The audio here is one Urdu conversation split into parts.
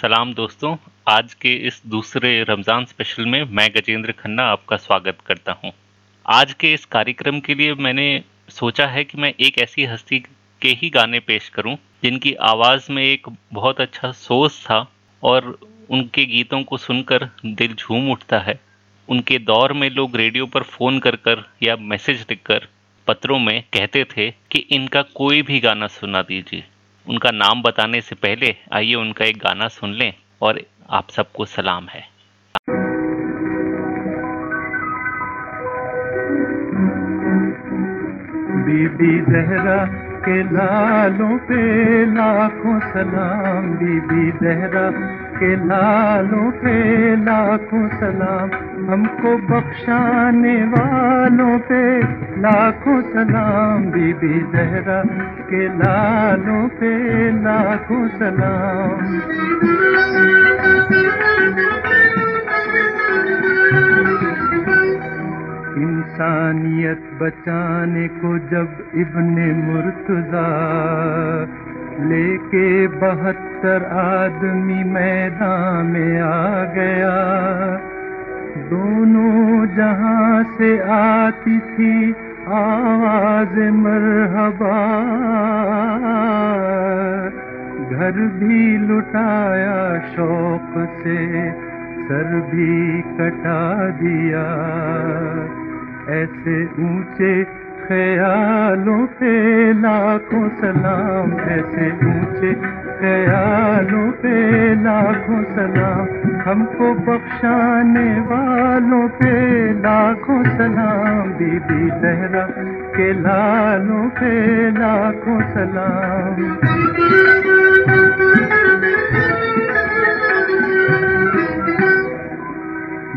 سلام دوستوں، آج کے اس دوسرے رمضان اسپیشل میں میں گجیندر کھنہ آپ کا سواگت کرتا ہوں۔ آج کے اس کاریکرم کے لیے میں نے سوچا ہے کہ میں ایک ایسی ہستی کے ہی گانے پیش کروں، جن کی آواز میں ایک بہت اچھا سوز تھا اور ان کے گیتوں کو سن کر دل جھوم اٹھتا ہے۔ ان کے دور میں لوگ ریڈیو پر فون کر کر یا میسج لکھ کر پتروں میں کہتے تھے کہ ان کا کوئی بھی گانا سنا دیجیے ان کا نام بتانے سے پہلے آئیے ان کا ایک گانا سن لیں اور آپ سب کو سلام ہے۔ بی بی زہرا کے لالوں پہ لاکھوں سلام۔ بی بی زہرا کے لالوں پہ لاکھوں سلام، ہم کو بخشانے والوں پہ لاکھوں سلام۔ بی بی زہرا کے لالوں پہ لاکھوں سلام۔ انسانیت بچانے کو جب ابن مرتضی لے کے بہتر آدمی میدان میں آ گیا۔ دونوں جہاں سے آتی تھی آواز مرحبا۔ گھر بھی لٹایا شوق سے، سر بھی کٹا دیا۔ ایسے اونچے خیالوں پہ لاکھوں سلام ایسے اونچے خیالوں پہ لاکھوں سلام ہم کو بخشانے والوں پہ لاکھوں سلام بی بی لہرا کے لالوں پہ لاکھوں سلام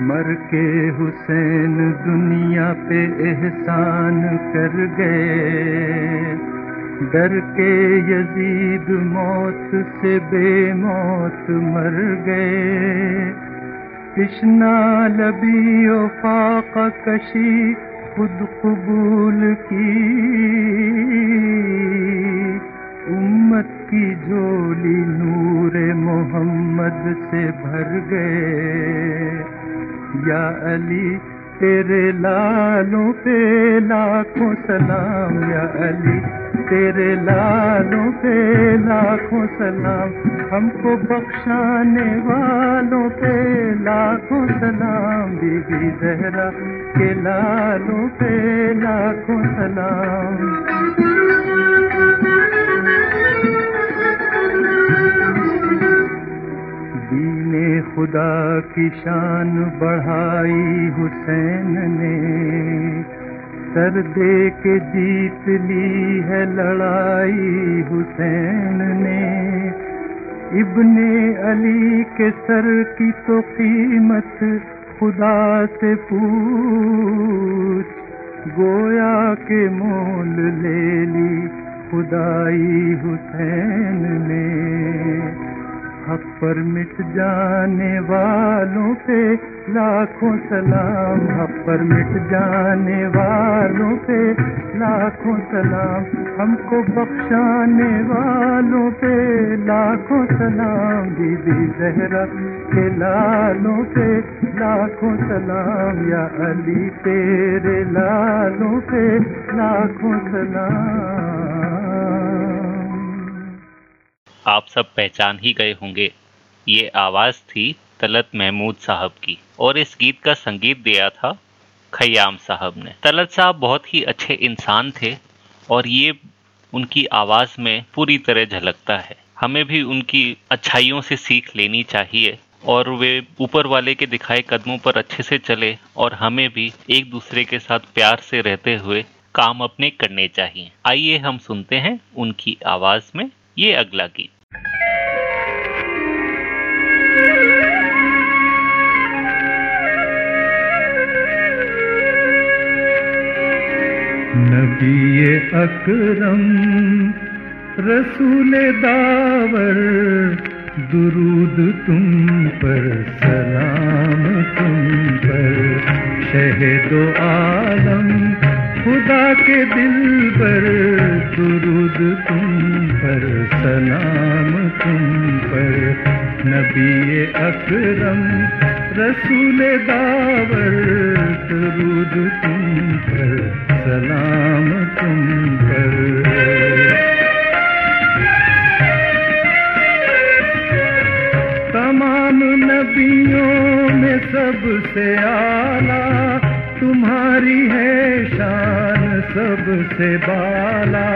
مر کے حسین دنیا پہ احسان کر گئے۔ ڈر کے یزید موت سے بے موت مر گئے۔ کشنا لبی و فاق کشی خود قبول کی۔ امت کی جھولی نور محمد سے بھر گئے۔ یا علی، تیرے لالوں پہ لاکھوں سلام، یا علی، تیرے لالوں پہ لاکھوں سلام۔ ہم کو بخشانے والوں پہ لاکھوں سلام۔ بی بی زہرا کے لالوں پہ لاکھوں سلام۔ خدا کی شان بڑھائی حسین نے۔ سر دے کے جیت لی ہے لڑائی حسین نے۔ ابن علی کے سر کی تو قیمت خدا سے پوچھ۔ گویا کے مول لے لی خدائی حسین نے۔ حق پر مٹ جانے والوں پہ لاکھوں سلام، حق پر مٹ جانے والوں پہ لاکھوں سلام، ہم کو بخشانے والوں پہ لاکھوں سلام، بی بی زہرا کے لالوں پہ لاکھوں سلام، یا علی تیرے لالوں پہ لاکھوں سلام۔ آپ سب پہچان ہی گئے ہوں گے۔ یہ آواز تھی طلت محمود صاحب کی اور اس گیت کا سنگیت دیا تھا خیام صاحب نے۔ طلت صاحب بہت ہی اچھے انسان تھے اور یہ ان کی آواز میں پوری طرح جھلکتا ہے۔ ہمیں بھی ان کی اچھائیوں سے سیکھ لینی چاہیے اور وہ اوپر والے کے دکھائے قدموں پر اچھے سے چلے اور ہمیں بھی ایک دوسرے کے ساتھ پیار سے رہتے ہوئے کام اپنے کرنے چاہیے۔ آئیے ہم سنتے ہیں ان کی آواز میں یہ اگلا گیت نبی اکرم، رسول داور، درود تم پر، سلام تم پر، شہد و عالم خدا کے دل پر درود تم پر، سلام تم پر۔ نبی اکرم، رسول داور، درود تم پر، سلام تم پر۔ تمام نبیوں میں سب سے آلہ تمہاری ہے شان سب سے بالا۔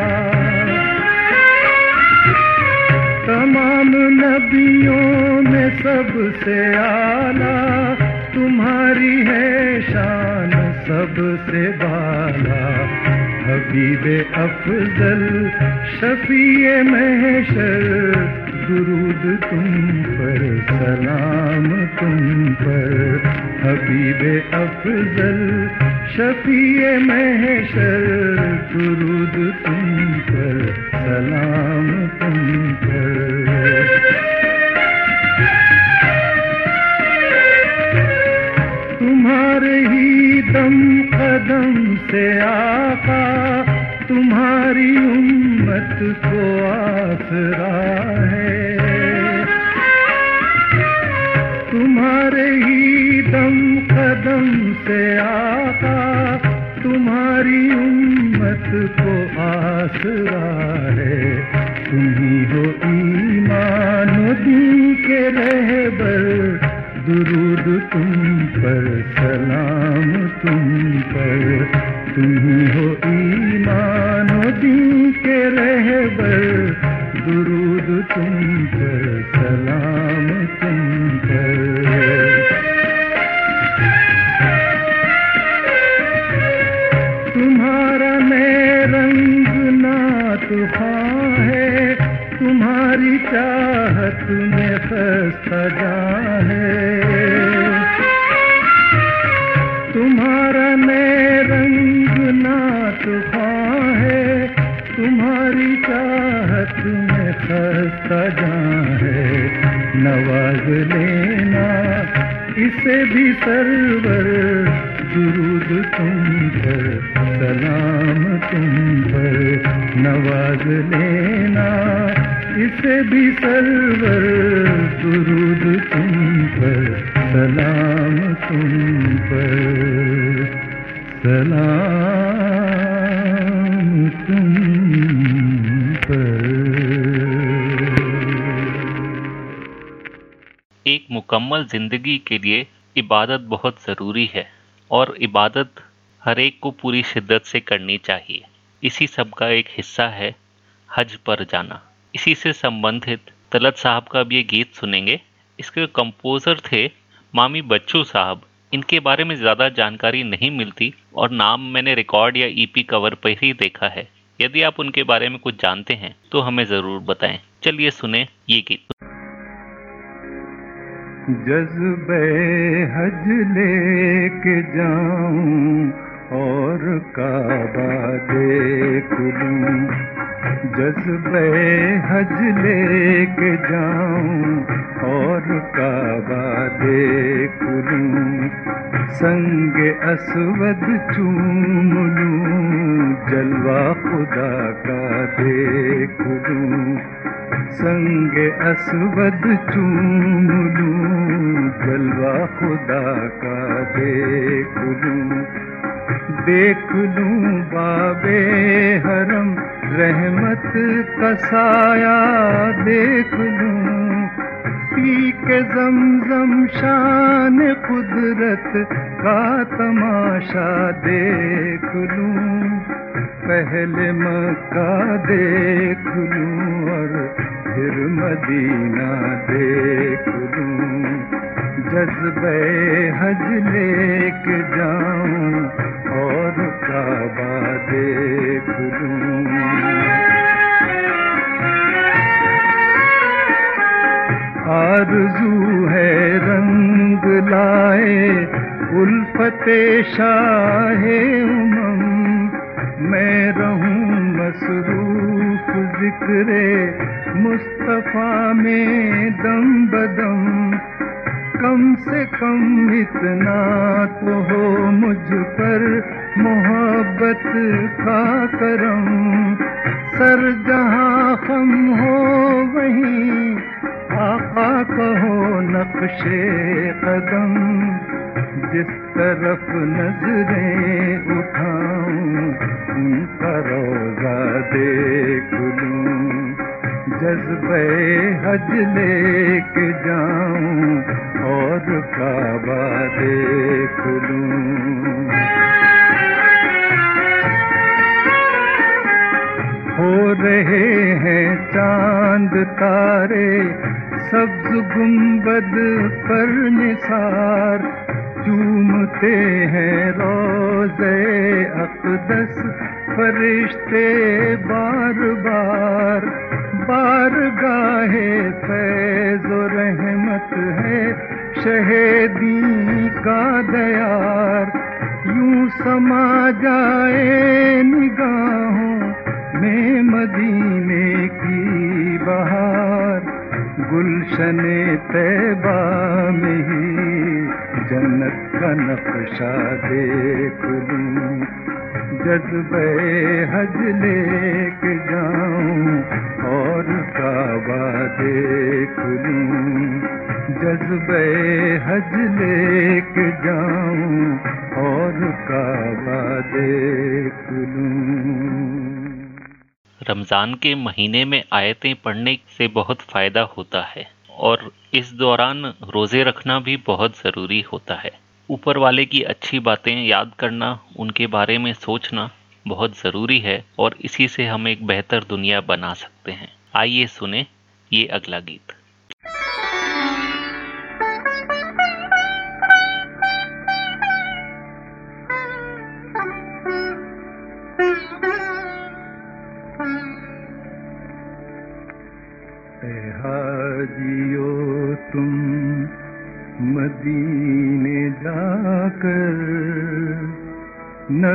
تمام نبیوں میں سب سے آلہ تمہاری ہے شان سب سے بالا۔ حبیب افضل، شفیع محشر درود تم پر، سلام تم پر۔ حبیب افضل، شفیع محشر، درود تم پر، سلام تم پر۔ تمہارے ہی دم قدم سے آقا، تمہاری امت کو آسرا۔ تمہارے ہی دم قدم سے آقا تمہاری امت کو آسرا ہے تمہیں ہو ایمان دین کے رہبر درود تم پر سلام تم پر تمہیں ہو لینا اسے بھی سرور درود تم پر، سلام تم پر، سلام تم پر۔ ایک مکمل زندگی کے لیے عبادت بہت ضروری ہے، اور عبادت ہر ایک کو پوری شدت سے کرنی چاہیے۔ اسی سب کا ایک حصہ ہے حج پر جانا۔ اسی سے سمبندھت طلت صاحب کا اب یہ گیت سنیں گے۔ اس کے کمپوزر تھے مامی بچو صاحب۔ ان کے بارے میں زیادہ جانکاری نہیں ملتی اور نام میں نے ریکارڈ یا ای پی کور پر ہی دیکھا ہے۔ یدی آپ ان کے بارے میں کچھ جانتے ہیں تو ہمیں ضرور بتائیں۔ چلیے سنیں یہ گیت۔ جذب حج لے کے جاؤں اور کعبہ دیکھ لوں۔ جذب حج لے کے جاؤں اور کعبہ دیکھ لوں، سنگ اسود چوم لوں، جلوہ خدا کا دیکھ لوں۔ سنگ اسود چوم لوں، جلوہ خدا کا دیکھ لوں۔ دیکھ لوں بابے حرم، رحمت کا سایہ دیکھ لوں۔ پی کے زمزم شان قدرت کا تماشا دیکھ لوں۔ پہلے مکہ دیکھ لوں اور پھر مدینہ دیکھ لوں۔ جذب حج لے کے جاؤں اور کعبہ دیکھ لوں۔ آرزو ہے رنگ لائے، الفت شاہ امم۔ میں رہوں مصروف ذکر مصطفیٰ میں دم بدم۔ کم سے کم اتنا تو ہو مجھ پر محبت کا کرم۔ سر جہاں خم ہو وہیں آقا کہو نقش قدم۔ جس طرف نظریں اٹھاؤں، ان کا روزہ دیکھ لوں۔ جذبے حج لے کے جاؤں اور کعبہ دیکھ لوں۔ ہو رہے ہیں چاند تارے، سبز گنبد پر نثار۔ چومتے ہیں روزے اقدس، فرشتے بار بار۔ بار گاہے فیض و رحمت ہے شہیدی کا دیار یوں سما جائے نگاہوں میں مدینے کی بہار گلشن طیبہ میں ہی جنت کا نقشہ دیکھ لوں جذبہ حج لے کے جاؤں اور کعبہ دیکھ لوں۔ جذبہ حج لے کے جاؤں اور کعبہ دیکھ لوں۔ رمضان کے مہینے میں آیتیں پڑھنے سے بہت فائدہ ہوتا ہے اور اس دوران روزے رکھنا بھی بہت ضروری ہوتا ہے۔ اوپر والے کی اچھی باتیں یاد کرنا، ان کے بارے میں سوچنا بہت ضروری ہے اور اسی سے ہم ایک بہتر دنیا بنا سکتے ہیں۔ آئیے سنیں یہ اگلا گیت۔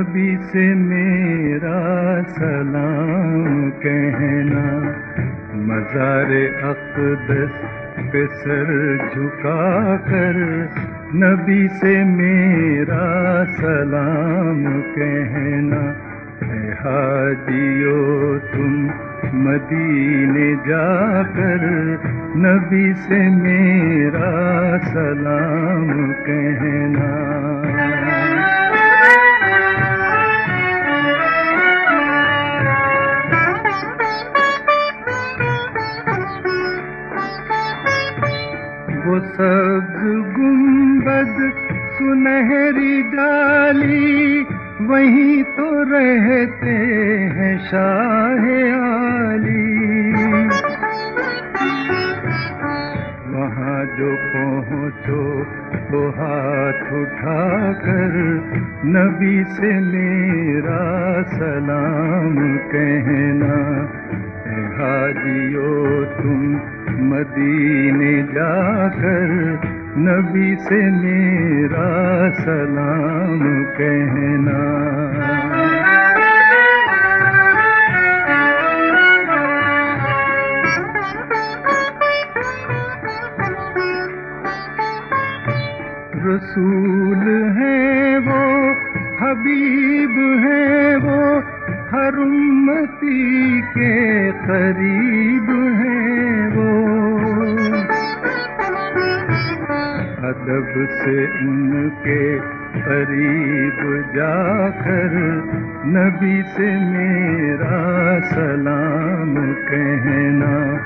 نبی سے میرا سلام کہنا۔ مزار اقدس پہ سر جھکا کر نبی سے میرا سلام کہنا۔ اے حاجیو، تم مدینے جا کر نبی سے میرا سلام کہنا۔ وہ سبز گنبد سنہری ڈالی وہیں تو رہتے ہیں شاہ عالی۔ وہاں جو پہنچو، تو ہاتھ اٹھا کر نبی سے میرا سلام کہنا۔ حاجیو تم مدینے جا کر نبی سے میرا سلام کہنا۔ رسول ہے وہ، حبیب ہے وہ ہر امتی کے قریب ہیں وہ۔ ادب سے ان کے قریب جا کر نبی سے میرا سلام کہنا،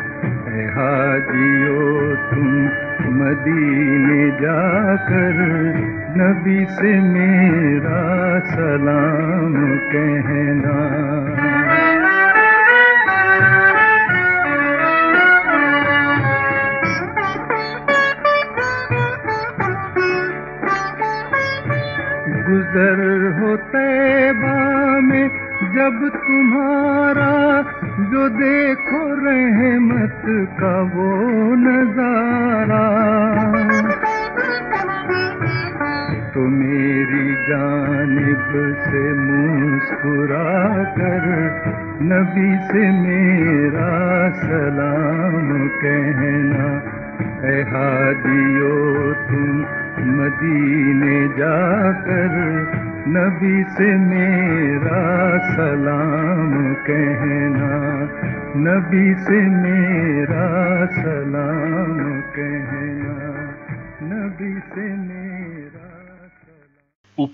اے حاجیو تم مدینے جا کر نبی سے میرا سلام کہنا۔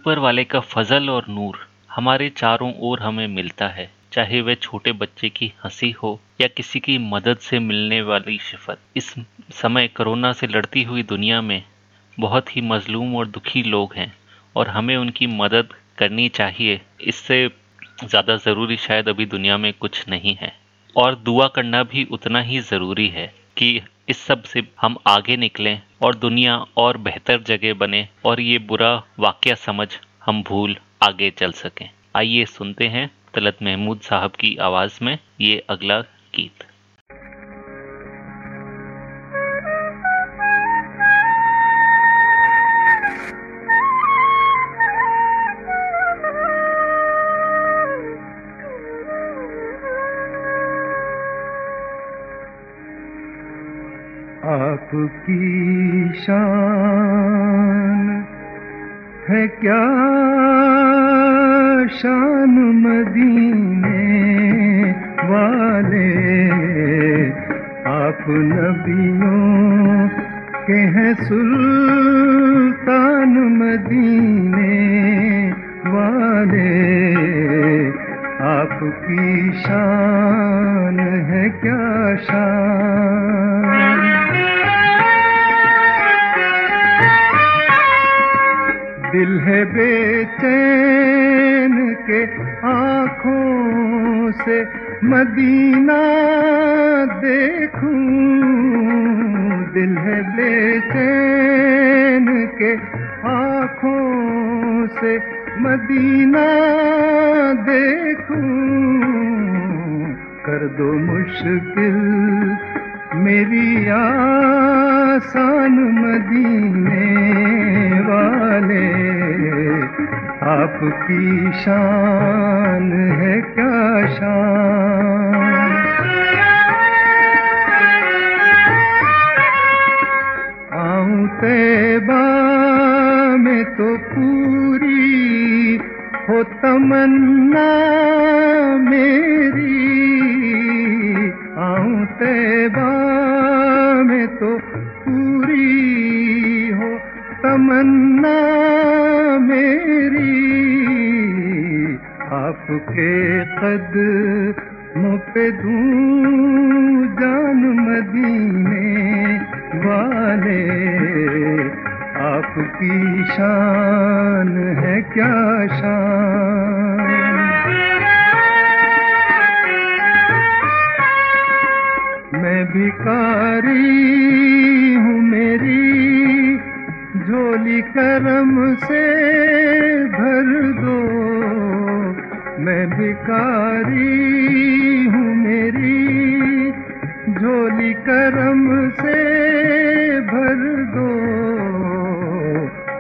اوپر والے کا فضل اور نور ہمارے چاروں اور ہمیں ملتا ہے، چاہے وہ چھوٹے بچے کی ہنسی ہو یا کسی کی مدد سے ملنے والی شفت اس سمے کرونا سے لڑتی ہوئی دنیا میں بہت ہی مظلوم اور دکھی لوگ ہیں اور ہمیں ان کی مدد کرنی چاہیے۔ اس سے زیادہ ضروری شاید ابھی دنیا میں کچھ نہیں ہے۔ اور دعا کرنا بھی اتنا ہی ضروری ہے۔ کہ اس سب سے ہم آگے نکلیں اور دنیا اور بہتر جگہ بنے اور یہ برا واقعہ سمجھ ہم بھول آگے چل سکیں۔ آئیے سنتے ہیں طلت محمود صاحب کی آواز میں یہ اگلا گیت۔ آپ کی شان ہے کیا شان مدینے والے آپ نبی آنکھوں سے مدینہ دیکھوں۔ دل ہے بے چین کے آنکھوں سے مدینہ دیکھوں۔ کر دو مشکل میری آسان مدینے والے۔ آپ کی شان ہے کیا شان؟ آؤں تیبہ میں تو پوری ہو تمنا میری۔ آؤں تیبہ میں تو تمنا میری آپ کے قد پہ دوں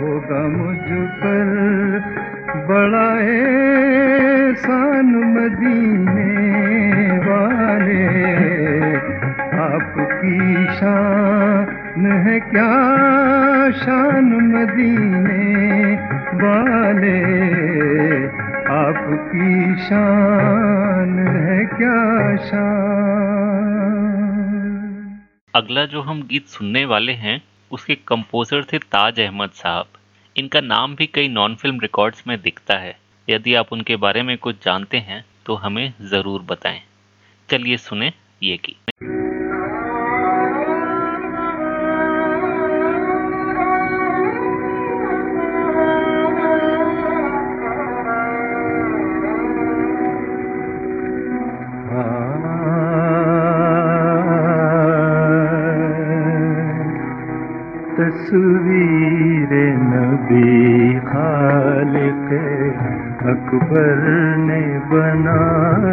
ہوگا مجھ پر بڑا احسان مدینے والے۔ آپ کی شان ہے کیا شان مدینے والے؟ آپ کی شان ہے کیا شان؟ اگلا جو ہم گیت سننے والے ہیں اس کے کمپوزر تھے تاج احمد صاحب۔ ان کا نام بھی کئی نان فلم ریکارڈز میں دکھتا ہے۔ یدی آپ ان کے بارے میں کچھ جانتے ہیں تو ہمیں ضرور بتائیں۔ چلیے سنیں یہ کی۔ تصویر نبی خالق اکبر نے بنائی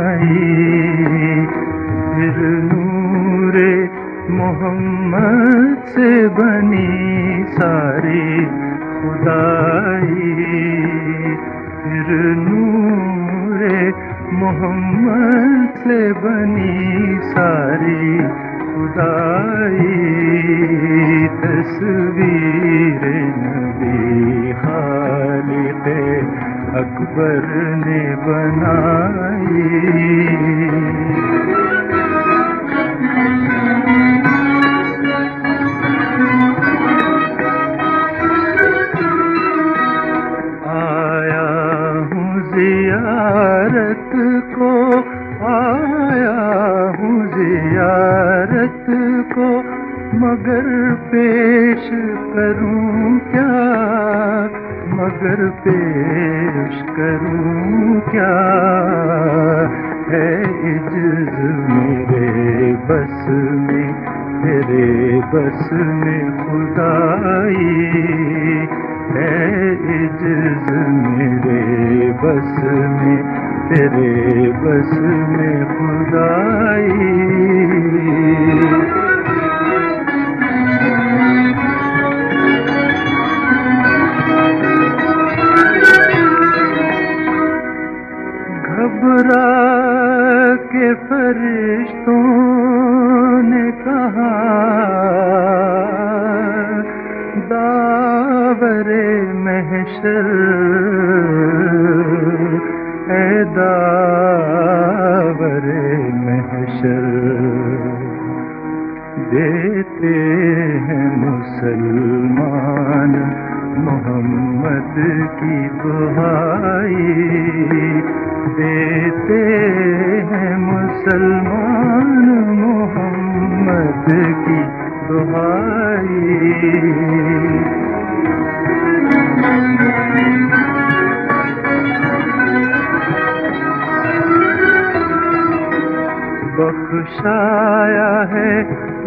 بخشایا ہے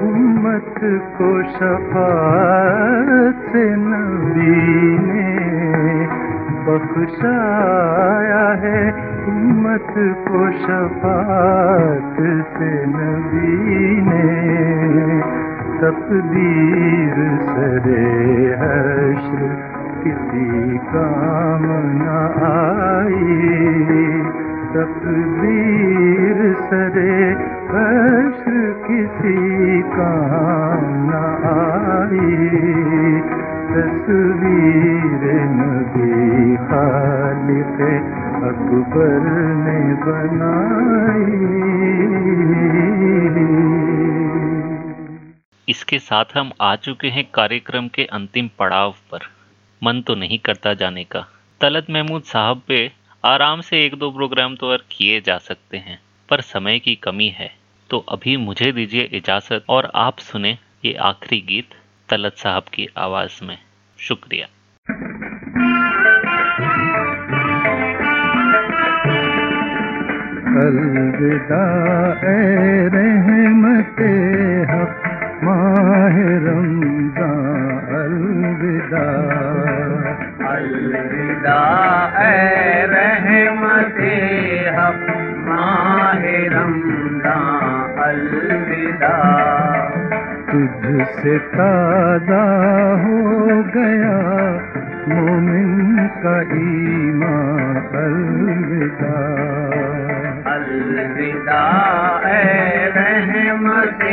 امت کو شفاعت سے نبی نے بخشایا ہے امت کو شفاعت سے نبی نے تقدیر سرے حشر کسی کام نہ آئی تقدیر سرے حشر کسی کام نہ آئی۔ تصویر نبی خالق اکبر نے بنائی۔ اس کے ساتھ ہم آ چکے ہیں کاریہ کے انتم پڑاؤ پر۔ من تو نہیں کرتا جانے کا۔ طلت محمود صاحب پہ آرام سے ایک دو پروگرام تو اور کیے جا سکتے ہیں، پر سمے کی کمی ہے۔ تو ابھی مجھے دیجیے اجازت اور آپ سنیں یہ آخری گیت طلت صاحب کی آواز میں۔ شکریہ۔ الوداع اے رحمت حق، ماہ رمضان، الوداع۔ الوداع اے رحمت حق ماہ رمضان الوداع۔ تجھ سے تازہ ہو گیا مومن کا ایمان الوداع۔ الوداع اے رحمت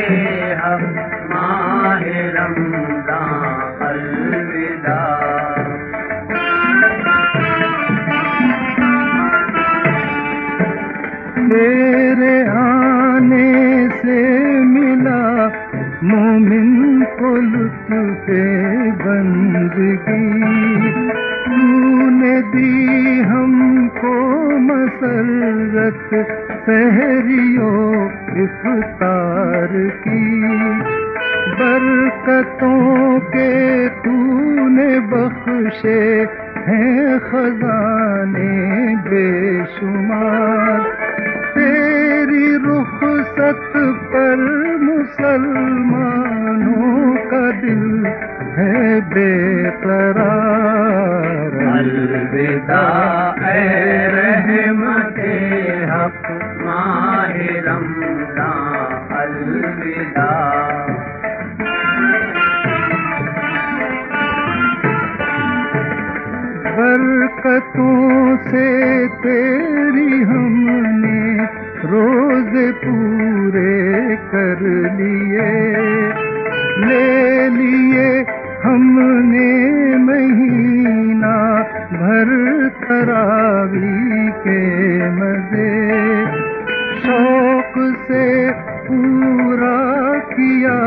پورا کیا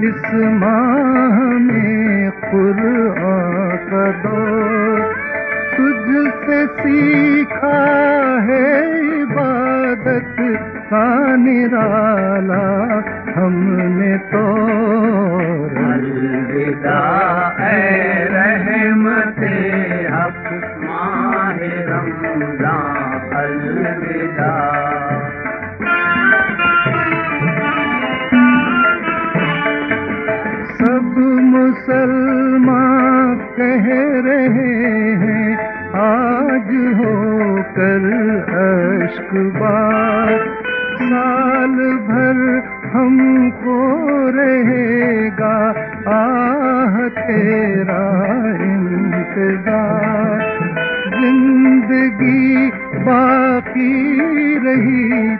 اس ماہ میں قرآن کا دور تجھ سے سی تیرا انتظار زندگی باقی رہی۔